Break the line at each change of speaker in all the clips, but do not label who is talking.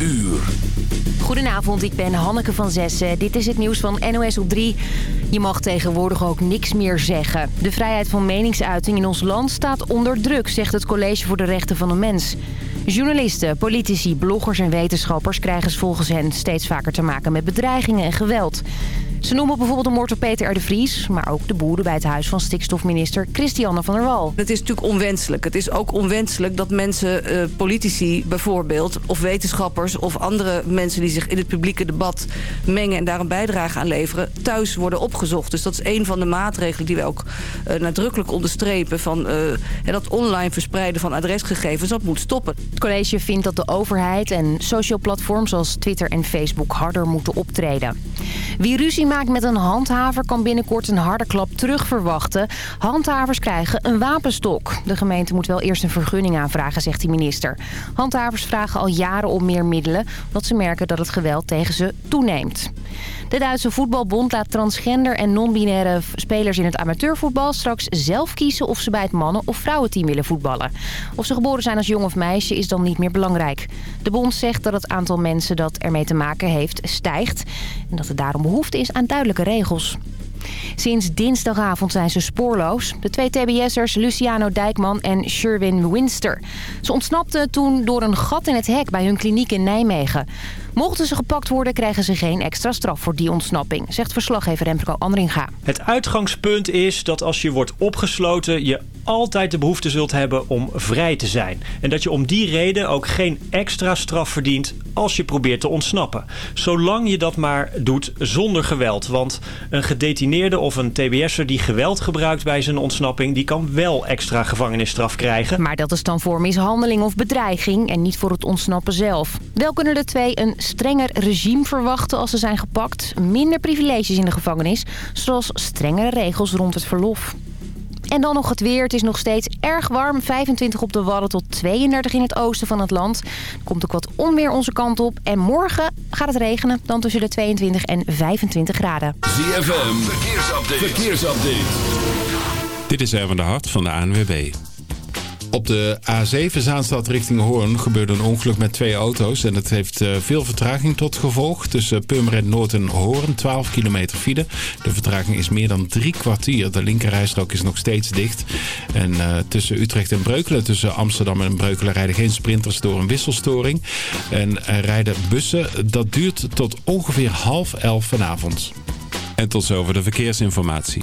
uur.
Goedenavond, ik ben Hanneke van Zessen. Dit is het nieuws van NOS op 3. Je mag tegenwoordig ook niks meer zeggen. De vrijheid van meningsuiting in ons land staat onder druk, zegt het College voor de Rechten van de Mens. Journalisten, politici, bloggers en wetenschappers krijgen volgens hen steeds vaker te maken met bedreigingen en geweld. Ze noemen bijvoorbeeld de moord op Peter R. de Vries... maar ook de boeren bij het huis van stikstofminister Christiane van der Wal.
Het is natuurlijk onwenselijk. Het is ook onwenselijk dat mensen, eh, politici bijvoorbeeld... of wetenschappers of andere mensen die zich in het publieke debat mengen... en daar een bijdrage aan leveren, thuis worden opgezocht. Dus dat is een van de maatregelen die we ook uh, nadrukkelijk onderstrepen... van uh, dat online verspreiden van adresgegevens, dat moet stoppen.
Het college vindt dat de overheid en social platforms zoals Twitter en Facebook harder moeten optreden. Wie ruzie maakt met een handhaver kan binnenkort een harde klap terug verwachten. Handhavers krijgen een wapenstok. De gemeente moet wel eerst een vergunning aanvragen, zegt de minister. Handhavers vragen al jaren om meer middelen... omdat ze merken dat het geweld tegen ze toeneemt. De Duitse voetbalbond laat transgender en non-binaire spelers in het amateurvoetbal straks zelf kiezen of ze bij het mannen- of vrouwenteam willen voetballen. Of ze geboren zijn als jong of meisje is dan niet meer belangrijk. De bond zegt dat het aantal mensen dat ermee te maken heeft stijgt en dat er daarom behoefte is aan duidelijke regels. Sinds dinsdagavond zijn ze spoorloos. De twee TBS'ers Luciano Dijkman en Sherwin Winster. Ze ontsnapten toen door een gat in het hek bij hun kliniek in Nijmegen. Mochten ze gepakt worden, krijgen ze geen extra straf voor die ontsnapping, zegt verslaggever Remco Andringa.
Het uitgangspunt is dat als je wordt opgesloten, je altijd de behoefte zult hebben om vrij te zijn. En dat je om die reden ook geen extra straf verdient als je probeert te ontsnappen. Zolang je dat maar doet zonder geweld. Want een gedetineerde of een tbs'er die geweld gebruikt bij zijn ontsnapping... die kan wel extra gevangenisstraf krijgen.
Maar dat is dan voor mishandeling of bedreiging en niet voor het ontsnappen zelf. Wel kunnen de twee een strenger regime verwachten als ze zijn gepakt. Minder privileges in de gevangenis, zoals strengere regels rond het verlof. En dan nog het weer. Het is nog steeds erg warm. 25 op de Wadden tot 32 in het oosten van het land. Er komt ook wat onweer onze kant op. En morgen gaat het regenen. Dan tussen de 22 en 25 graden.
ZFM. Verkeersupdate. Verkeersupdate.
Dit is Erwin de Hart van de ANWB. Op de A7 Zaanstad richting Hoorn gebeurde een ongeluk met twee auto's. En het heeft veel vertraging tot gevolg. Tussen Purmerend Noord en Hoorn, 12 kilometer file. De vertraging is meer dan drie kwartier. De linkerrijstrook is nog steeds dicht. En uh, tussen Utrecht en Breukelen, tussen Amsterdam en Breukelen... rijden geen sprinters door een wisselstoring. En rijden bussen. Dat duurt tot ongeveer half elf vanavond. En tot zover de verkeersinformatie.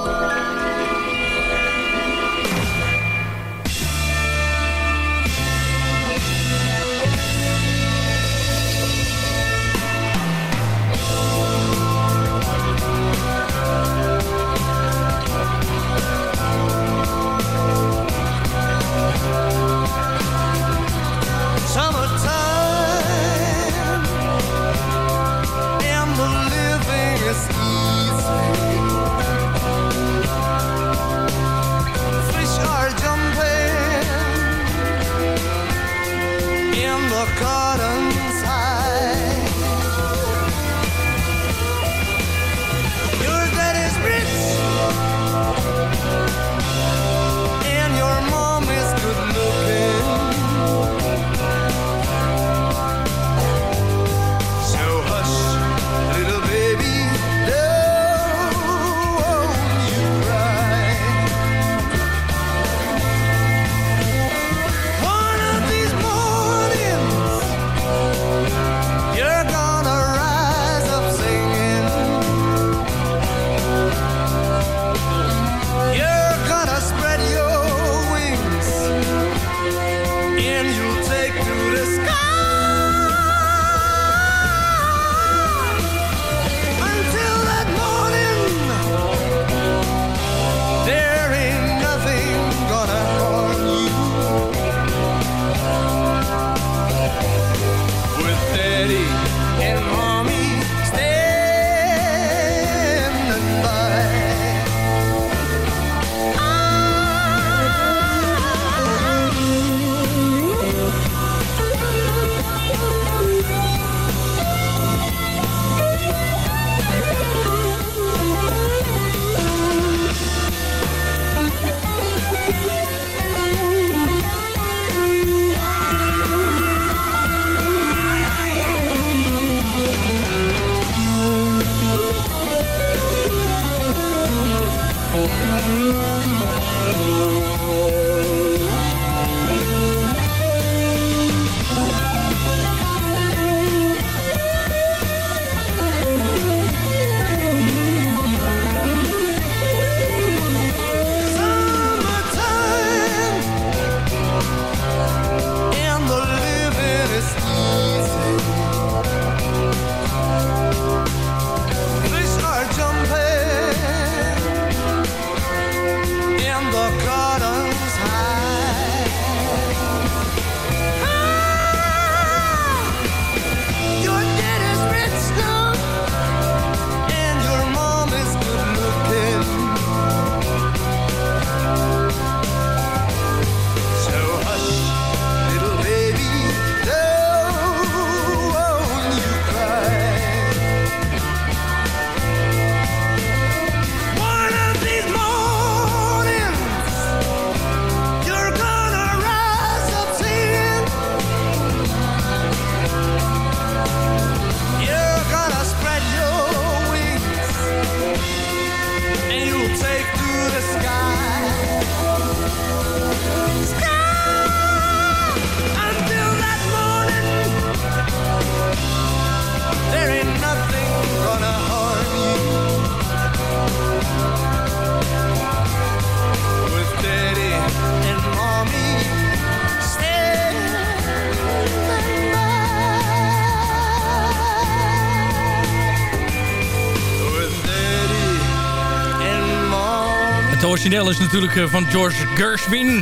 Het origineel is natuurlijk eh, van George Gershwin.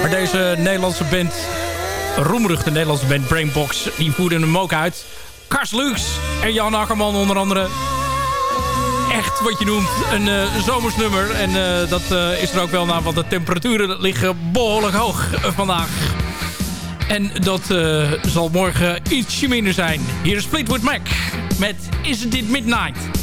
Maar deze Nederlandse band, roemruchte Nederlandse band Brainbox... die voerden hem ook uit. Kars Lux en Jan Akkerman onder andere. Echt wat je noemt een uh, zomersnummer. En uh, dat is er ook wel naar, want de temperaturen liggen behoorlijk hoog vandaag. En dat zal morgen ietsje minder zijn. Hier is Fleetwood Mac met Isn't It Midnight?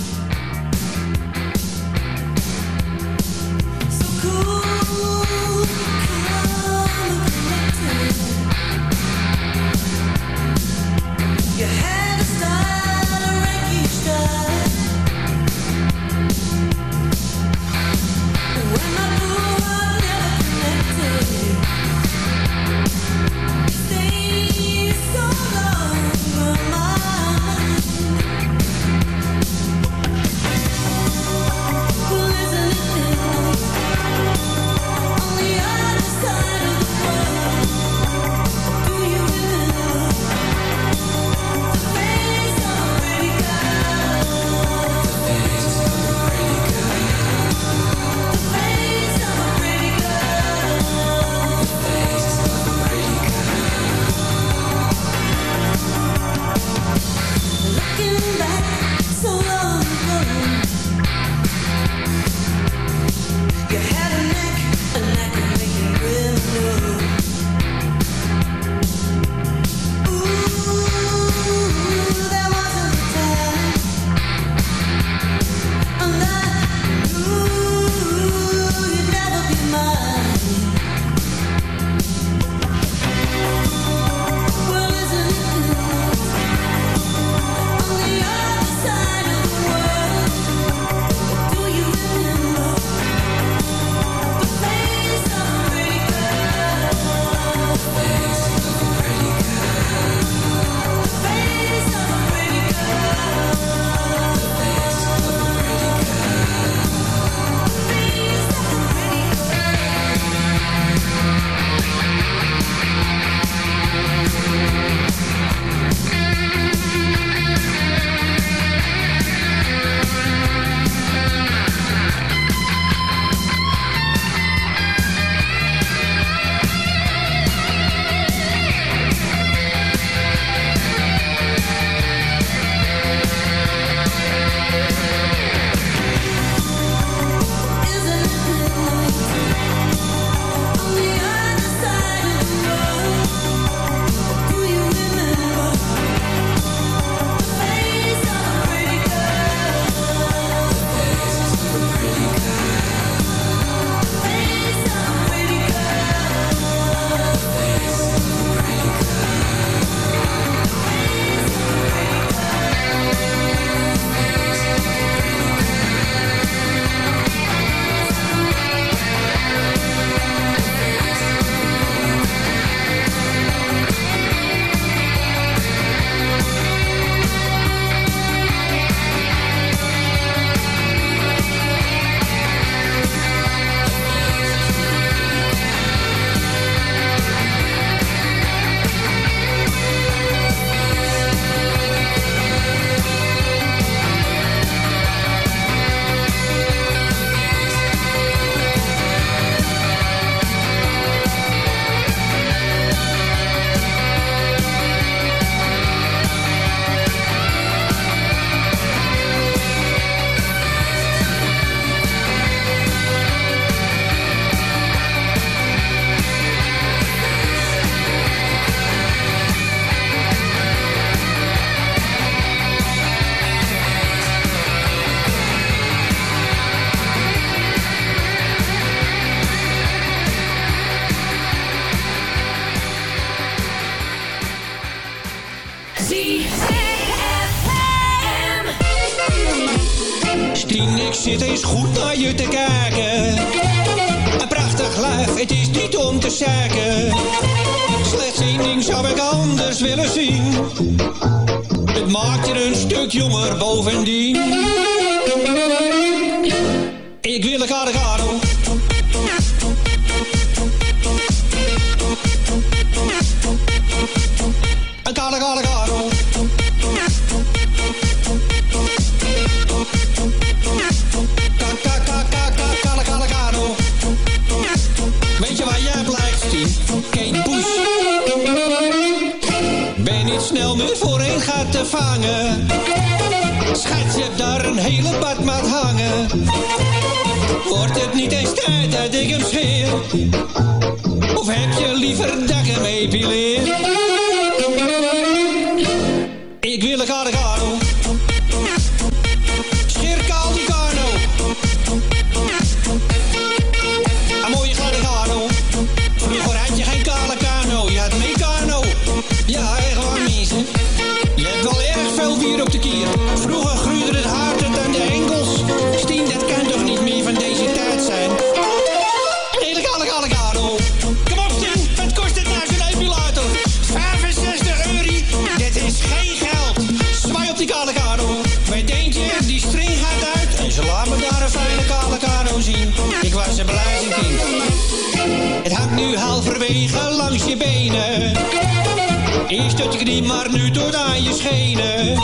Knie, maar nu tot aan je schenen.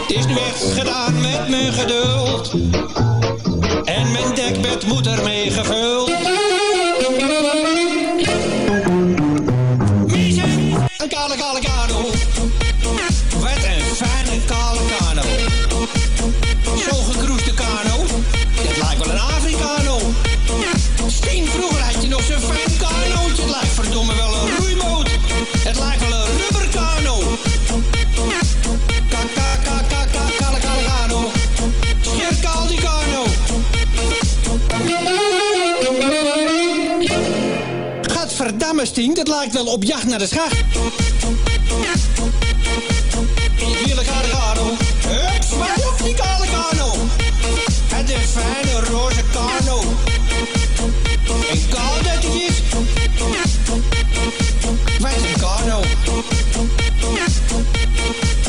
Het is nu echt gedaan met mijn geduld. En mijn dekbed moet ermee gevuld. Wel op jacht naar de wil een Cargano. Hup, zwaai op die kale kano. Het een fijne roze kano. En kaal dat die is. Wat een kano.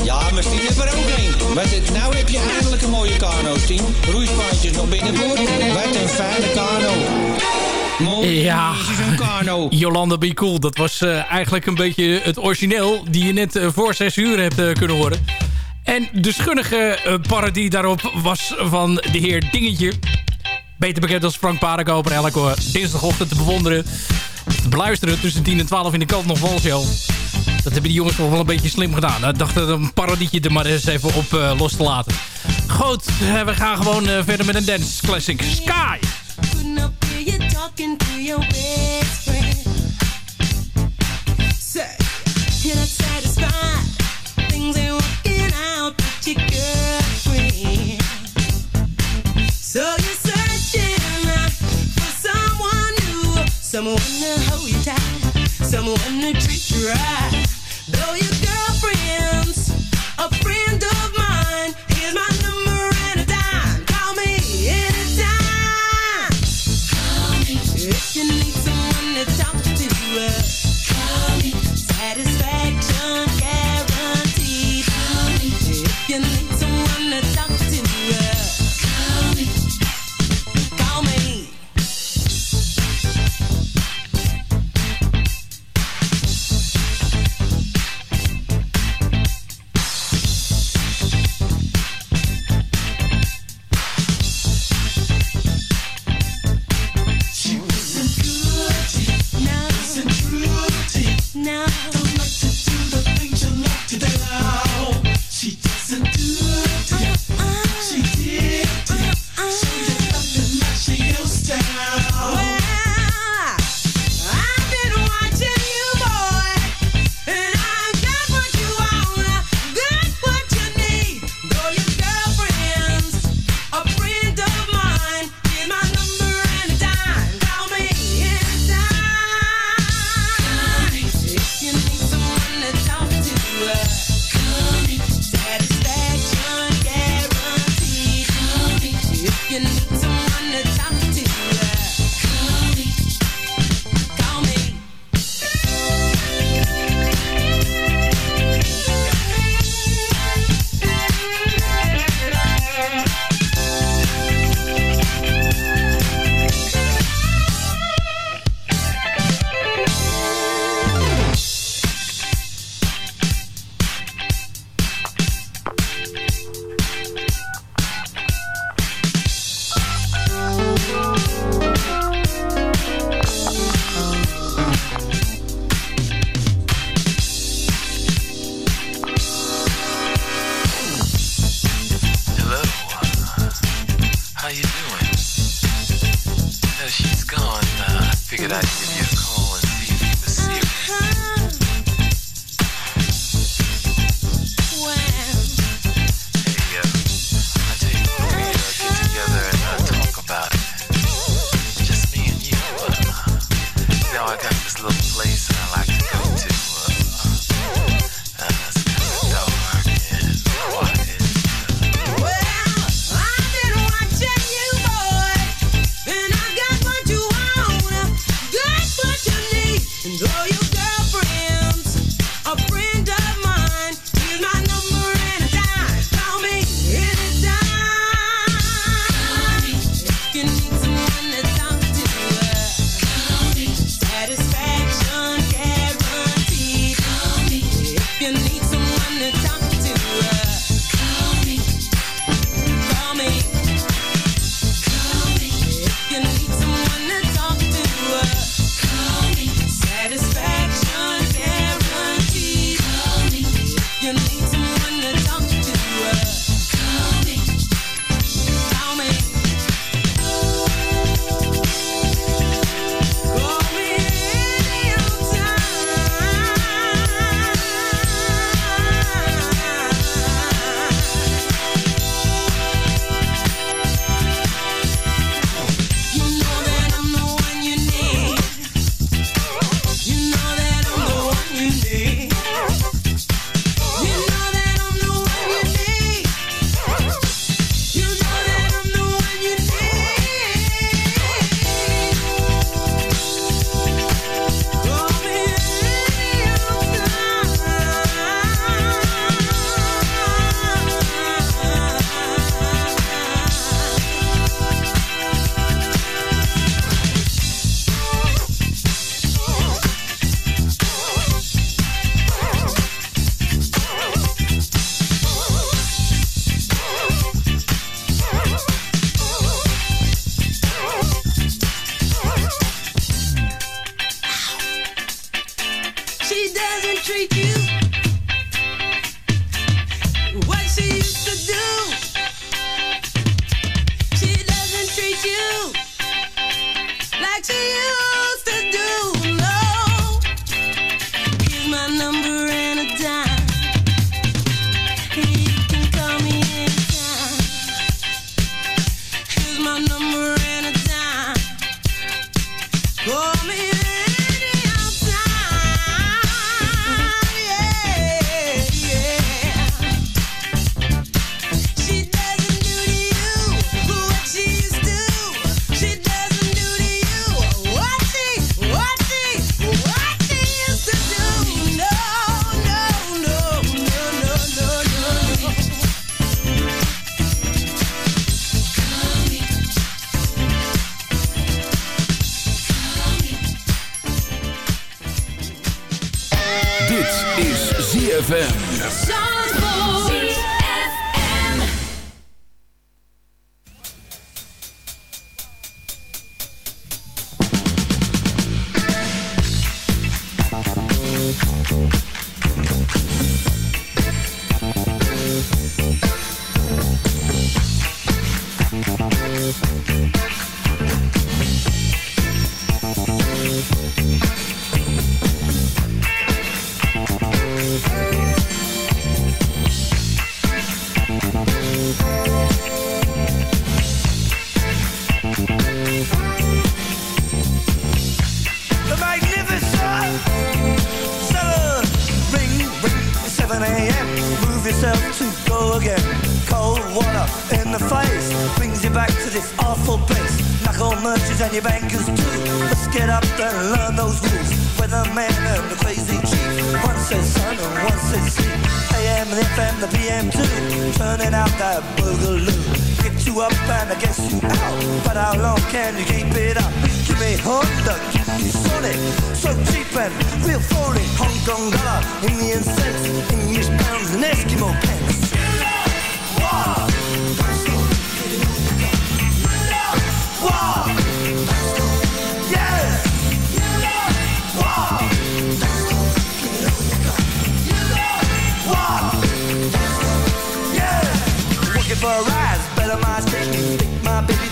Ja, maar Stien er ook een. Wat het, nou heb je eindelijk een mooie kano, Stien. Roeispaantjes nog binnenboord. Wat een fijne kano.
Ja. Jolanda Be Cool, dat was eh, eigenlijk een beetje het origineel... die je net eh, voor zes uur hebt eh, kunnen horen. En de schunnige parodie daarop was van de heer Dingetje. Beter bekend als Frank Paardenkoper. Elke dinsdagochtend te bewonderen. Te beluisteren tussen 10 en 12 in de kant nog wel show. Dat hebben die jongens wel een beetje slim gedaan. Ik dacht dat een parodietje er maar eens even op los te laten. Goed, we gaan gewoon verder met een dance classic. Sky!
Talking to your best friend. Say, you're not satisfied. Things ain't working out with your girlfriend. So you're searching for someone new, someone to hold you tight, someone to treat you right. Though your girlfriend's a friend of mine, here's my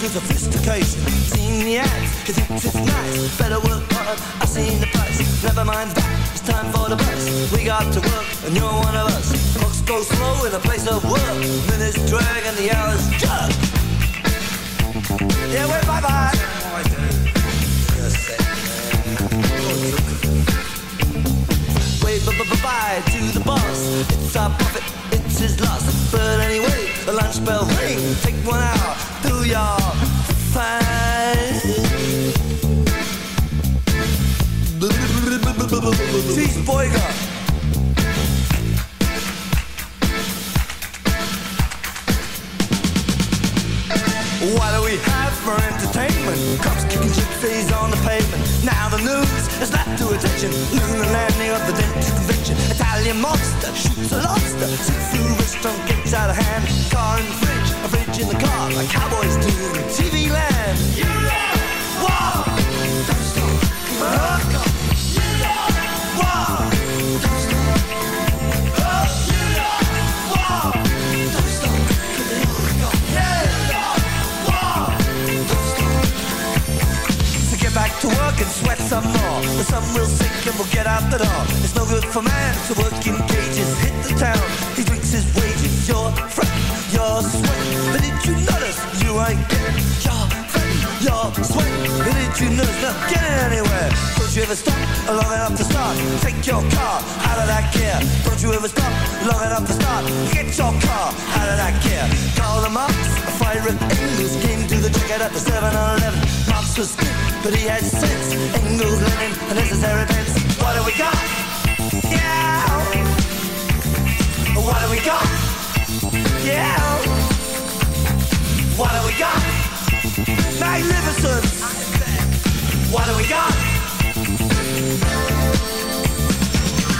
to
sophistication. Seen the ads, cause it's, it's nice. Better work hard, I've seen the price. Never mind that, it's time for the bus. We got to work, and you're one of us. Clocks go slow in a place of work. Minutes drag and the hours jug. Yeah, wait, bye bye. Wait, bye bye bye to the boss. It's our profit, it's his loss. But anyway, the lunch bell ring. Take one hour, do your fine. What do we have for entertainment? Cops kicking gypsies on the pavement. Now the news is not to attention. Lunar landing of the dentist convention. Italian mobster shoots a lobster. Seafood restaurant gets out of hand. Car in the fridge, a fridge in the car. Like cowboys do in TV land. Know, wow. Don't some more. The sun will sink and we'll get out the door. It's no good for man to work in cages. Hit the town, he drinks his wages. You're fret, you're sweat. But did you notice you ain't getting your fret, your sweat? But did you notice not getting anywhere? Don't you ever stop long enough to start? Take your car out of that gear. Don't you ever stop long enough to start? Get your car out of that gear. Call the Marx, a fire at Engels came to the checkout at the 7-Eleven. Was good, but he had sense. Engels, Lenin, a necessary pence. What do we got? Yeah. What do we got? Yeah. What do we got? Magnificent. What do we got?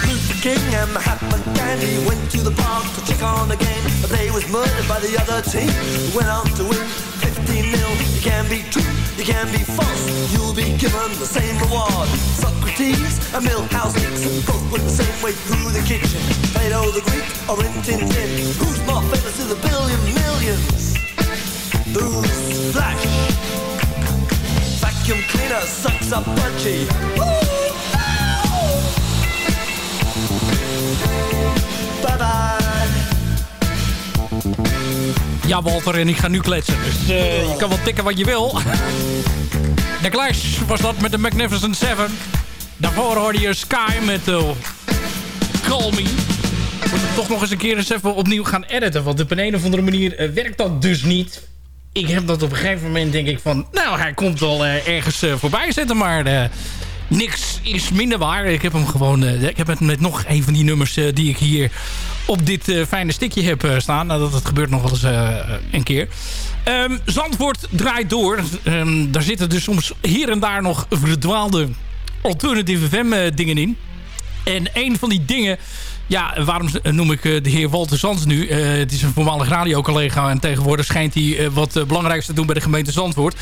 Luther King and Mahatma Gandhi went to the park to check on the game. But they was murdered by the other team. Went on to win 15 nil. You can be true, you can be false. You'll be given the same reward. Socrates and Milhouse Nixon both went the same way through the kitchen. Plato the Greek or in Tintin. Who's more famous in the billion millions? Who's Flash? Vacuum cleaner sucks up budgie. Bye bye.
Ja, Walter, en ik ga nu kletsen. Dus eh, je kan wel tikken wat je wil. De Clash was dat met de Magnificent Seven. Daarvoor hoorde je Sky met uh, Call Me. Ik moet het toch nog eens een keer eens even opnieuw gaan editen. Want op een, een of andere manier eh, werkt dat dus niet. Ik heb dat op een gegeven moment denk ik van... Nou, hij komt wel eh, ergens voorbij zitten, maar... niks is minder waar. Ik heb hem gewoon... ik heb het met nog een van die nummers die ik hier op dit eh, fijne stikje heb eh, staan. Nou, dat, dat gebeurt nog wel eens eh, een keer. Ehm, Zandvoort draait door. Ehm, daar zitten dus soms hier en daar nog verdwaalde alternative FM dingen in. En een van die dingen... Ja, waarom noem ik de heer Walter Zands nu? Het is een voormalig radiocollega en tegenwoordig schijnt hij wat belangrijks te doen bij de gemeente Zandvoort.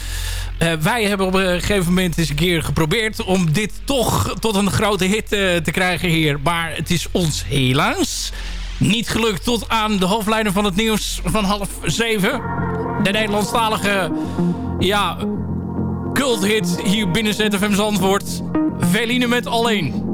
Wij hebben op een gegeven moment eens een keer geprobeerd om dit toch tot een grote hit te krijgen hier. Maar het is ons helaas niet gelukt tot aan de hoofdlijnen van het nieuws van half zeven. De Nederlandstalige, ja, culthit hier binnen ZFM Zandvoort. Veline met Alleen.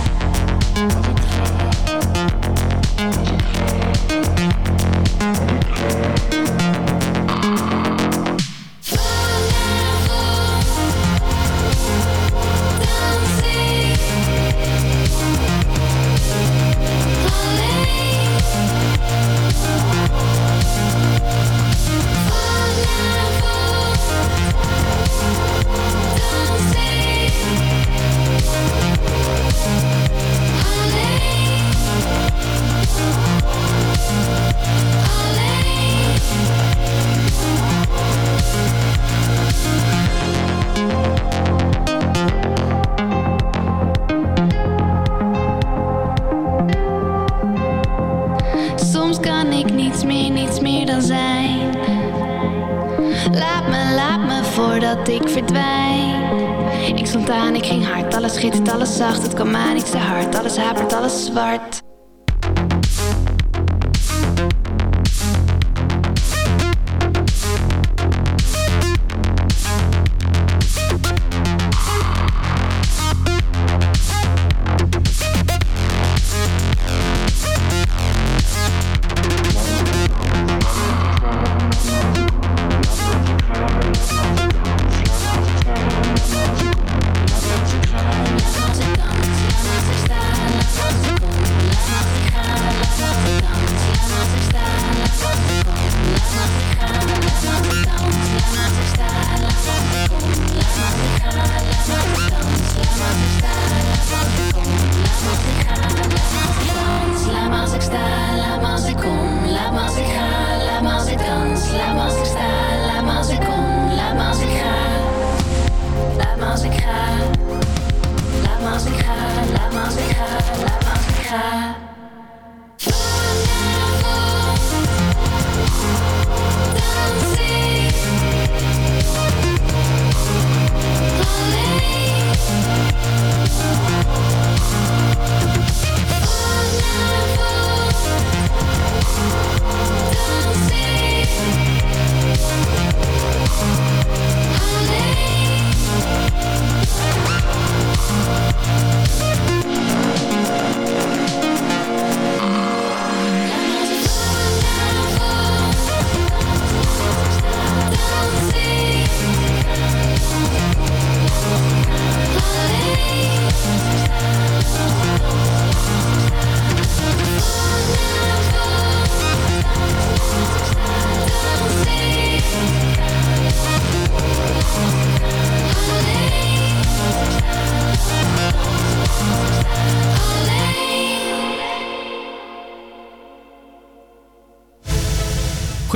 Soms ik ging hard, alles schittert, alles zacht. Het kwam aan, ik te hard, alles hapert, alles zwart.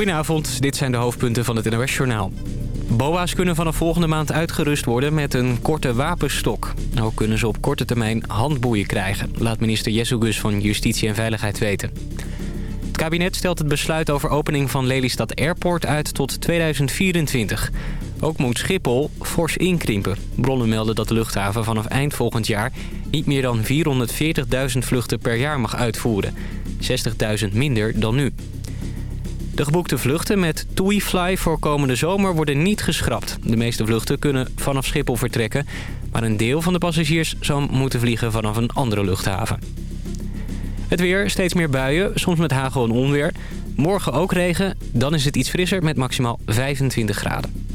Goedenavond, dit zijn de hoofdpunten van het NOS-journaal. BOA's kunnen vanaf volgende maand uitgerust worden met een korte wapenstok. Ook kunnen ze op korte termijn handboeien krijgen, laat minister Jesselgus van Justitie en Veiligheid weten. Het kabinet stelt het besluit over opening van Lelystad Airport uit tot 2024. Ook moet Schiphol fors inkrimpen. Bronnen melden dat de luchthaven vanaf eind volgend jaar niet meer dan 440.000 vluchten per jaar mag uitvoeren. 60.000 minder dan nu. De geboekte vluchten met TuiFly voor komende zomer worden niet geschrapt. De meeste vluchten kunnen vanaf Schiphol vertrekken... maar een deel van de passagiers zal moeten vliegen vanaf een andere luchthaven. Het weer, steeds meer buien, soms met hagel en onweer. Morgen ook regen, dan is het iets frisser met maximaal 25 graden.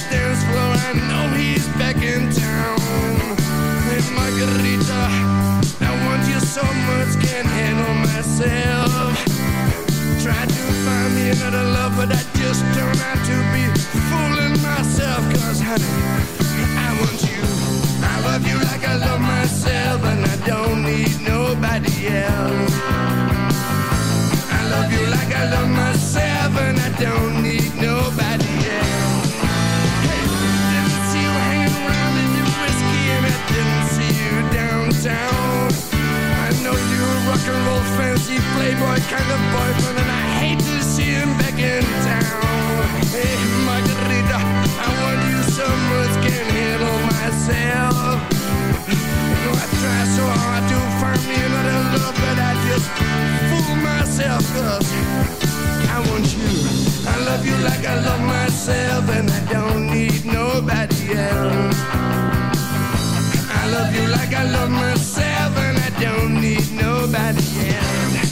I know he's back in town. Margarita, I want you so much, can't handle myself. To find me another love, but that I love myself, and I don't need nobody else.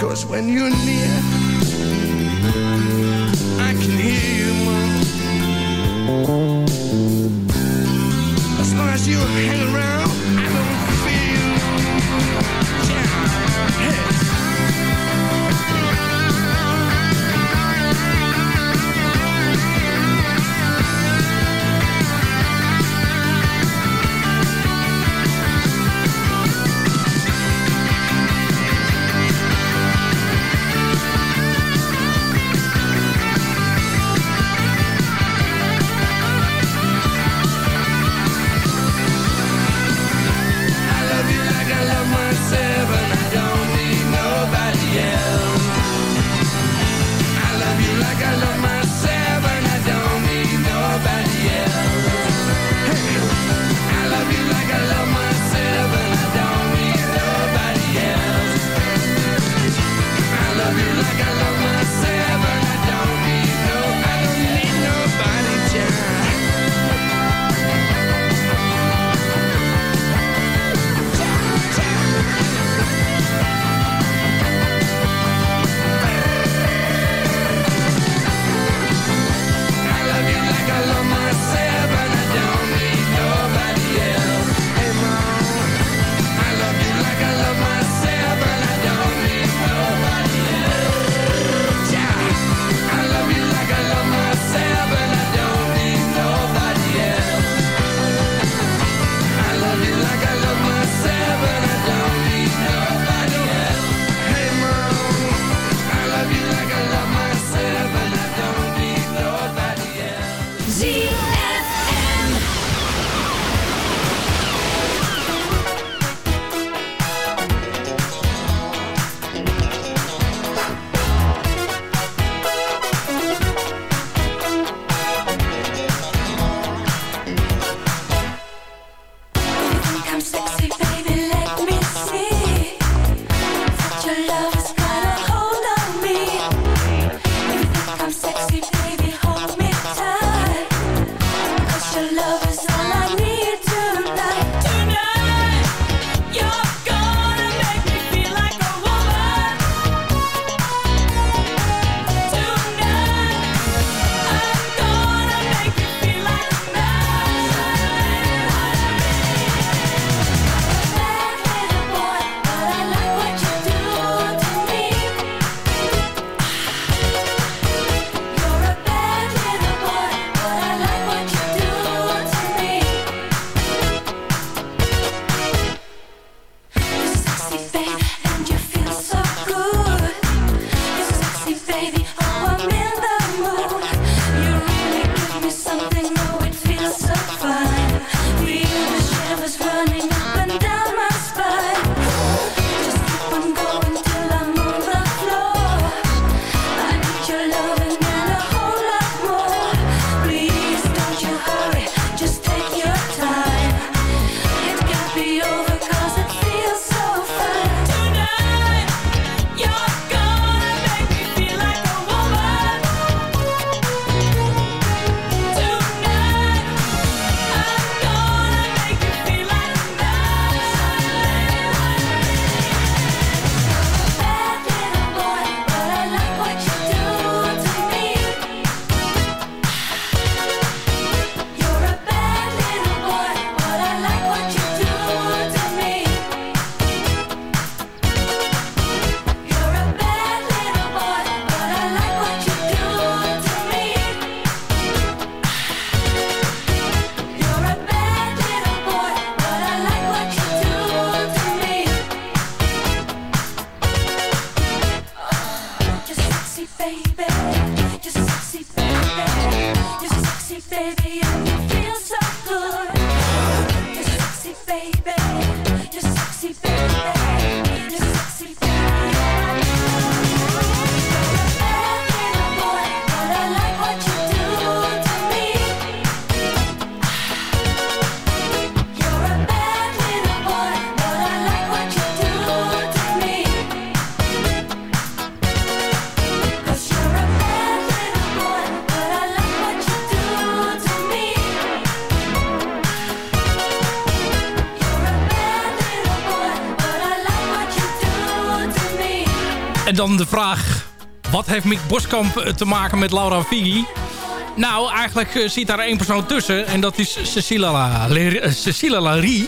Cause when you're near, I can hear you. As long as you
vraag, wat heeft Mick Boskamp eh, te maken met Laura Figi? Nou, eigenlijk eh, zit daar één persoon tussen. En dat is Cecilia, Le- eh.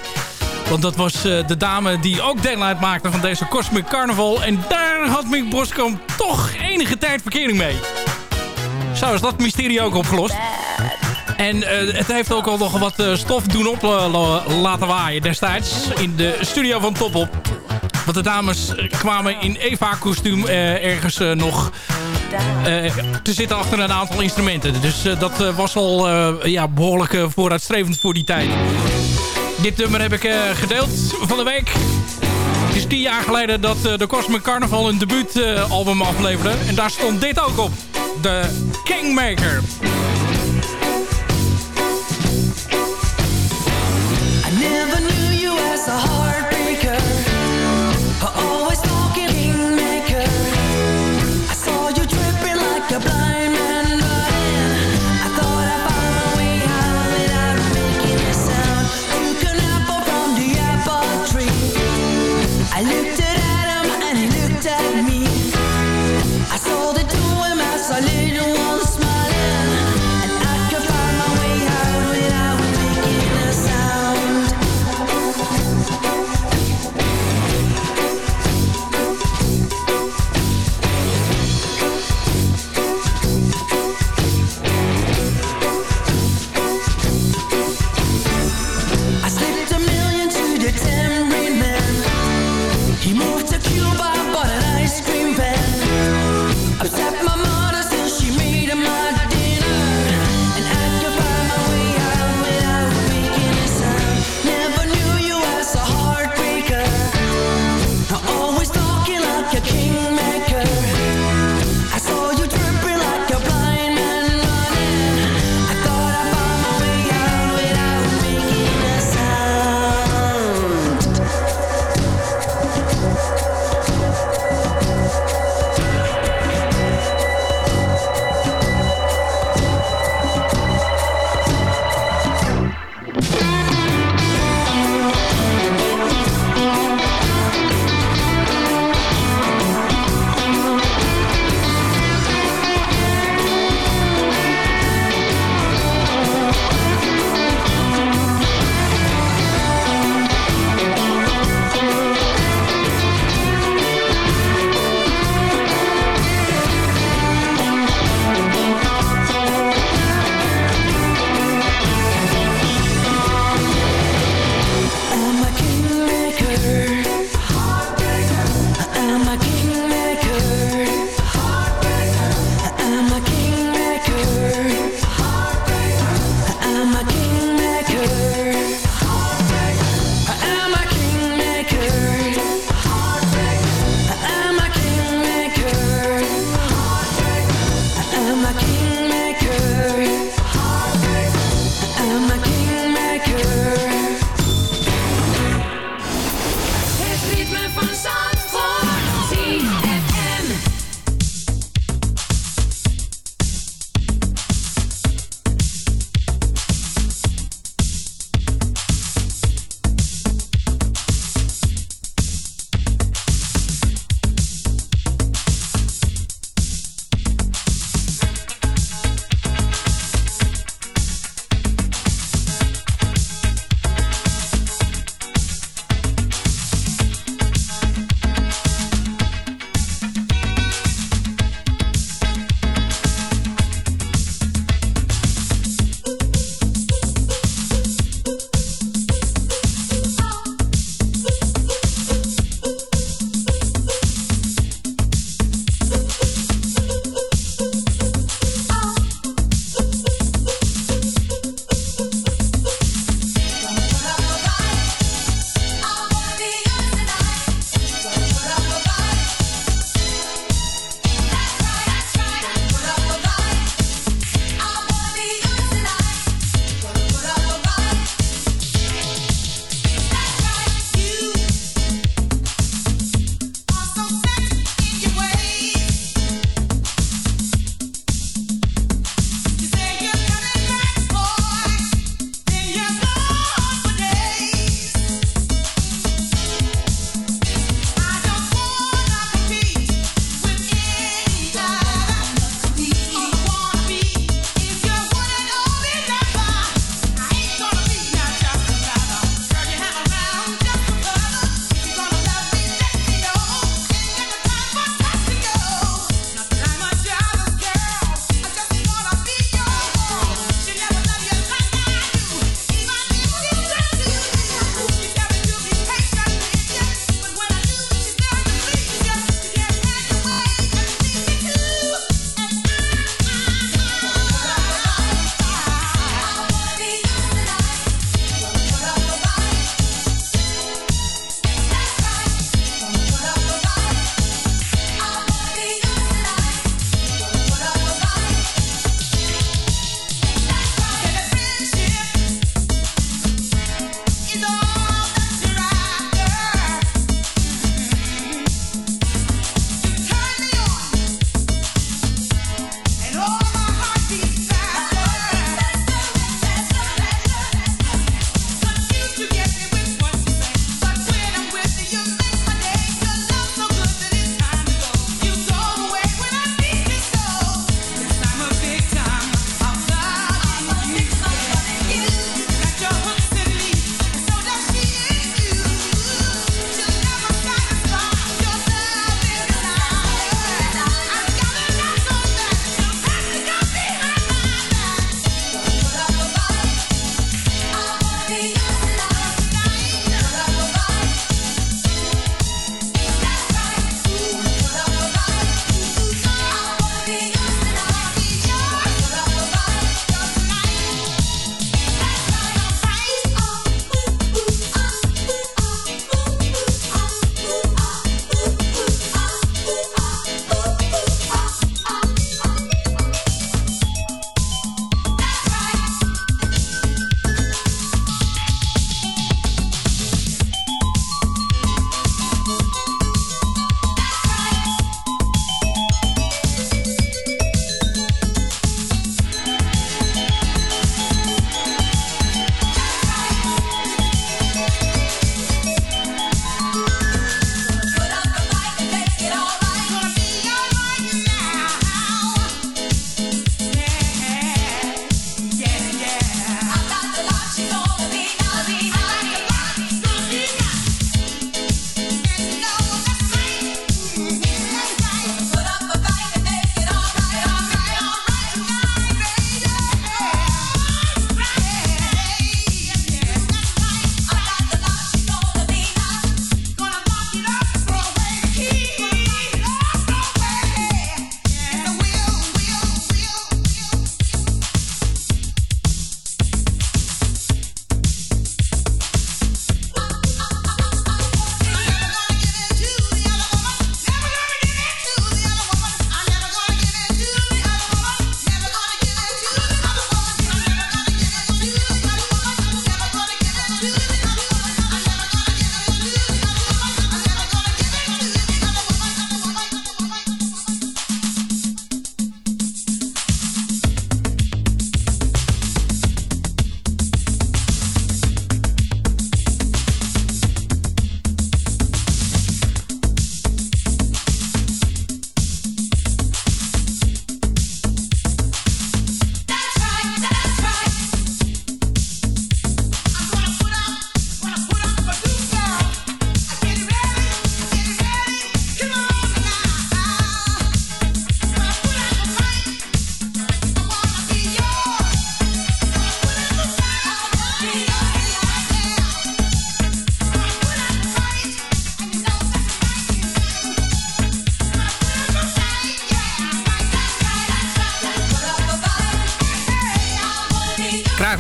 Want dat was de dame die ook deel uitmaakte van deze Cosmic Carnival. En daar had Mick Boskamp toch enige tijd verkering mee. Zo is dat mysterie ook opgelost. En het heeft ook al nog wat stof doen op laten waaien destijds. In de studio van Top Op. Want de dames kwamen in Eva-kostuum eh, ergens eh, nog eh, te zitten achter een aantal instrumenten. Dus dat was al ja, behoorlijk eh, vooruitstrevend voor die tijd. Dit nummer heb ik gedeeld van de week. Het is tien jaar geleden dat de Cosmic Carnival een debuutalbum afleverde. En daar stond dit ook op. De Kingmaker.
I never knew you as a heartbreaker.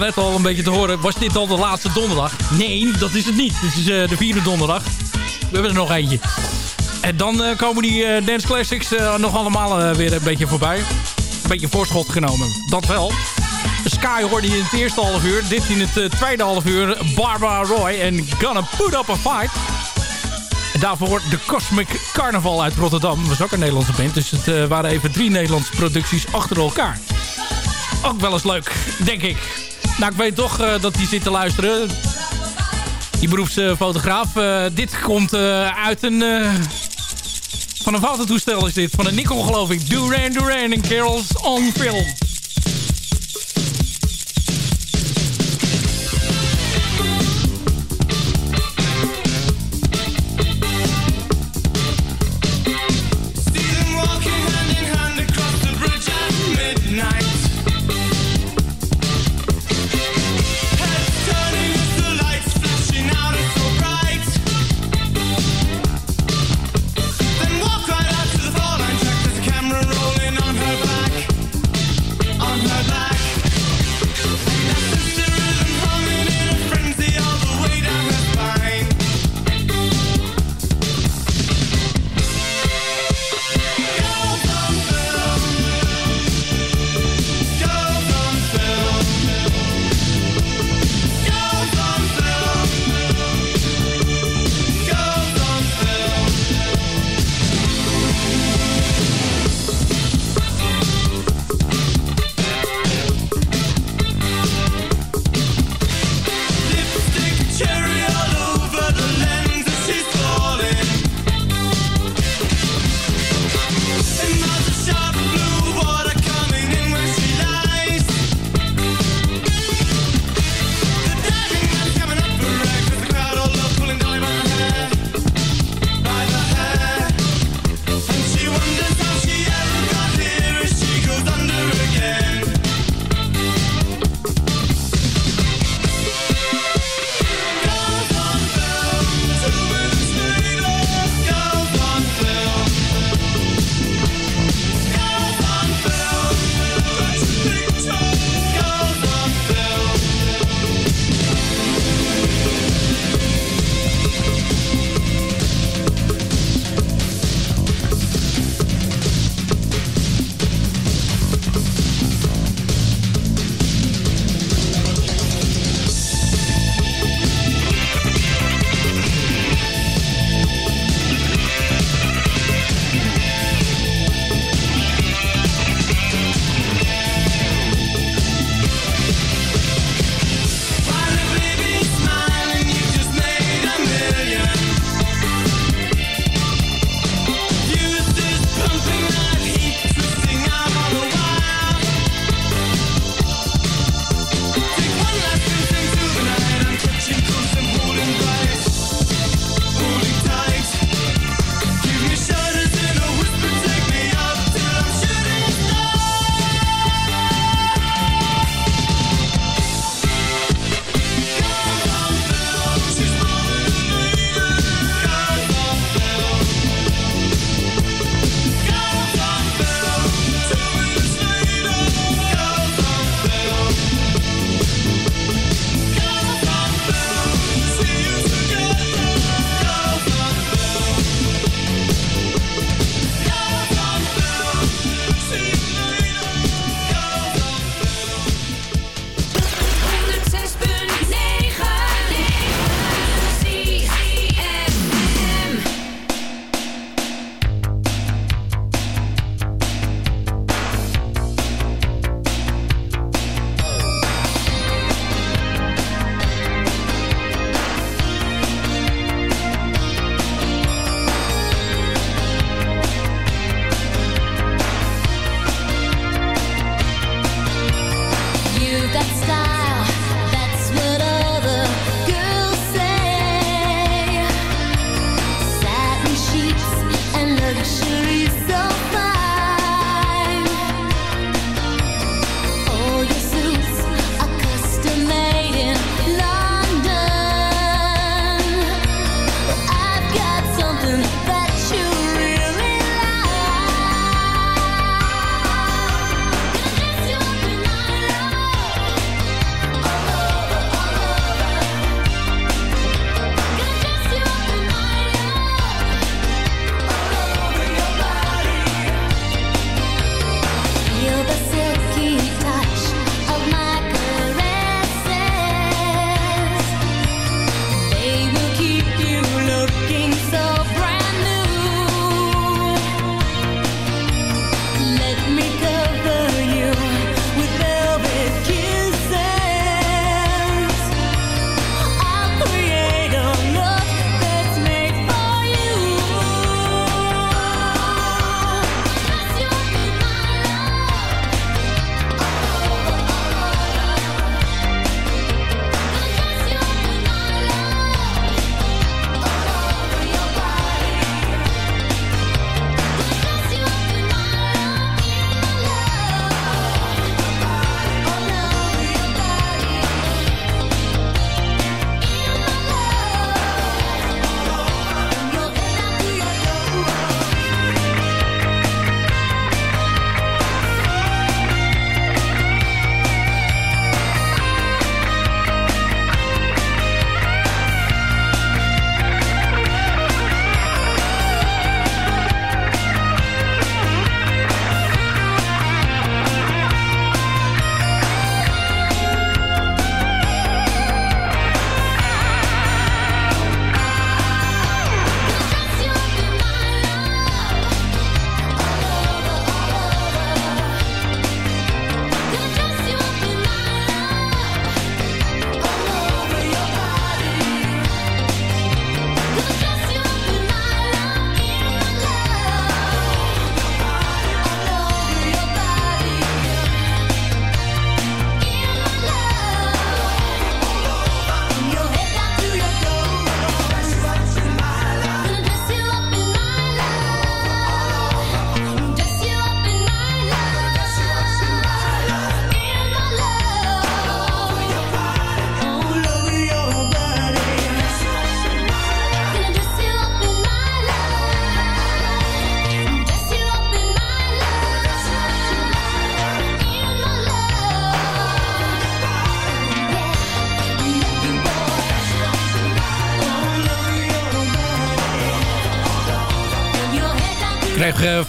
Net al een beetje te horen. Was dit al de laatste donderdag? Nee, dat is het niet. Dit is eh, de vierde donderdag. We hebben er nog eentje. En dan eh, komen die eh, Dance Classics nog allemaal weer een beetje voorbij. Een beetje voorschot genomen. Dat wel. Sky hoorde je in het eerste half uur. Dit in het tweede half uur. Barbara Roy en Gonna Put Up a Fight. En daarvoor de Cosmic Carnival uit Rotterdam. Dat was ook een Nederlandse band. Dus het waren even drie Nederlandse producties achter elkaar. Ook wel eens leuk, denk ik. Nou, ik weet toch eh, dat die zit te luisteren. Die beroepsfotograaf. Eh, dit komt eh, uit een... van een fototoestel is dit. Van een Nikon geloof ik. Duran Duran en Carols on Film.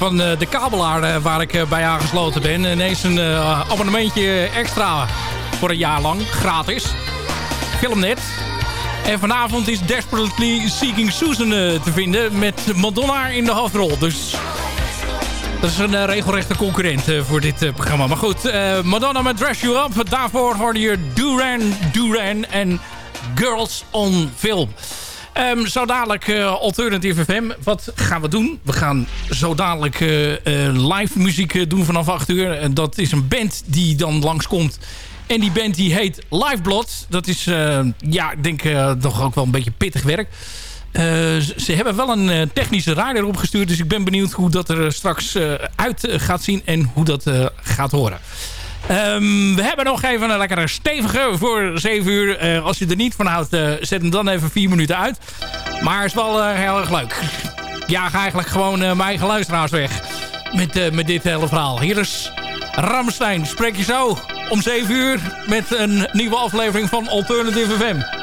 Van eh, de kabelaar eh, waar ik eh, bij aangesloten ben... ineens een abonnementje extra voor een jaar lang, gratis. Filmnet. En vanavond is Desperately Seeking Susan te vinden met Madonna in de hoofdrol. Dus dat is een regelrechte concurrent voor dit programma. Maar goed, Madonna met Dress You Up. Daarvoor hoorde je Duran Duran en Girls on Film. Ehm, zo dadelijk eh, Alternative. Wat gaan we doen? We gaan zo dadelijk eh, eh, live muziek doen vanaf 8 uur. En dat is een band die dan langskomt. En die band die heet Liveblood. Dat is, ja, ik denk toch ook wel een beetje pittig werk. Ze hebben wel een technische rider opgestuurd. Dus ik ben benieuwd hoe dat er straks uit gaat zien. En hoe dat gaat horen. Ehm, we hebben nog even een lekkere stevige voor 7 uur. Eh, als je er niet van houdt, eh, zet hem dan even 4 minuten uit. Maar is wel eh, heel erg leuk. Ik jaag eigenlijk gewoon mijn eigen luisteraars weg. Met, met dit hele verhaal. Hier is Ramstein. Spreek je zo om 7 uur met een nieuwe aflevering van Alternative FM.